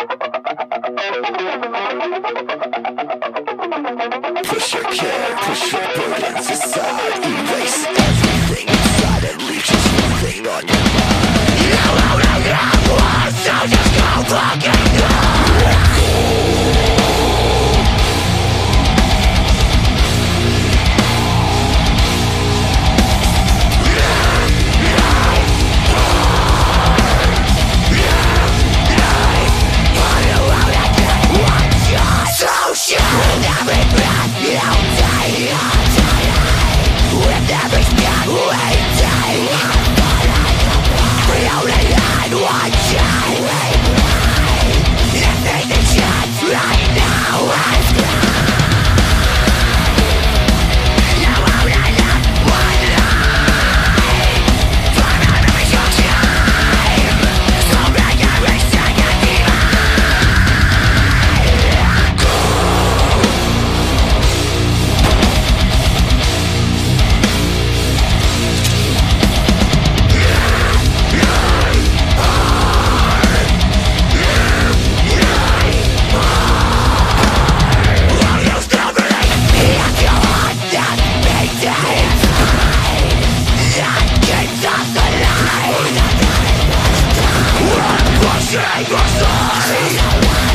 Push your care, push your burdens aside. take your side.